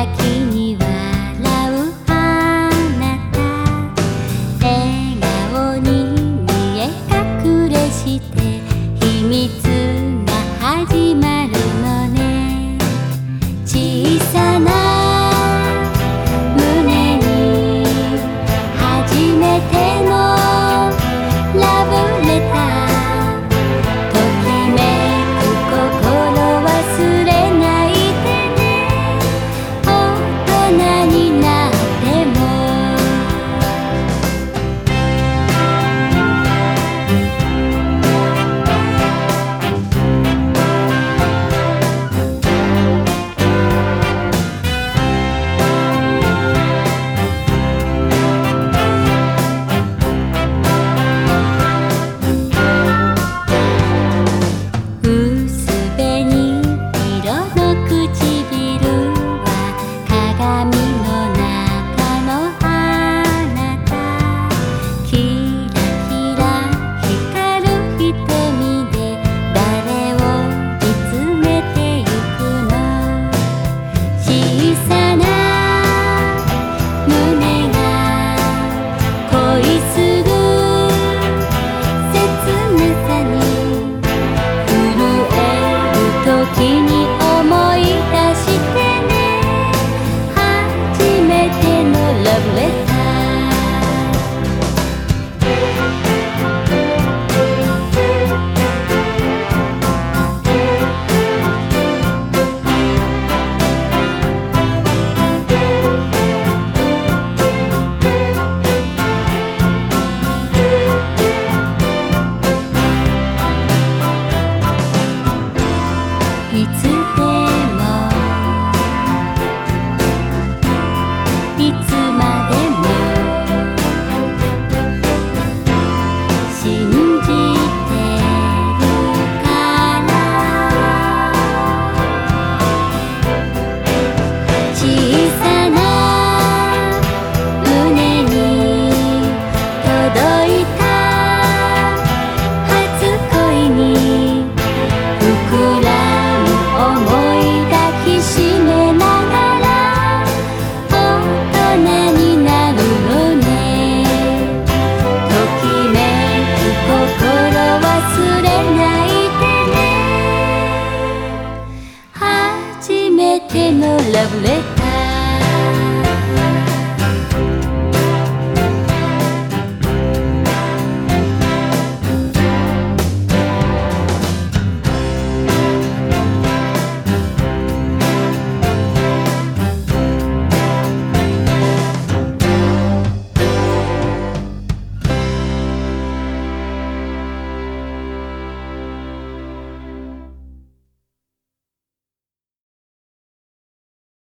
aquí. いついつ have let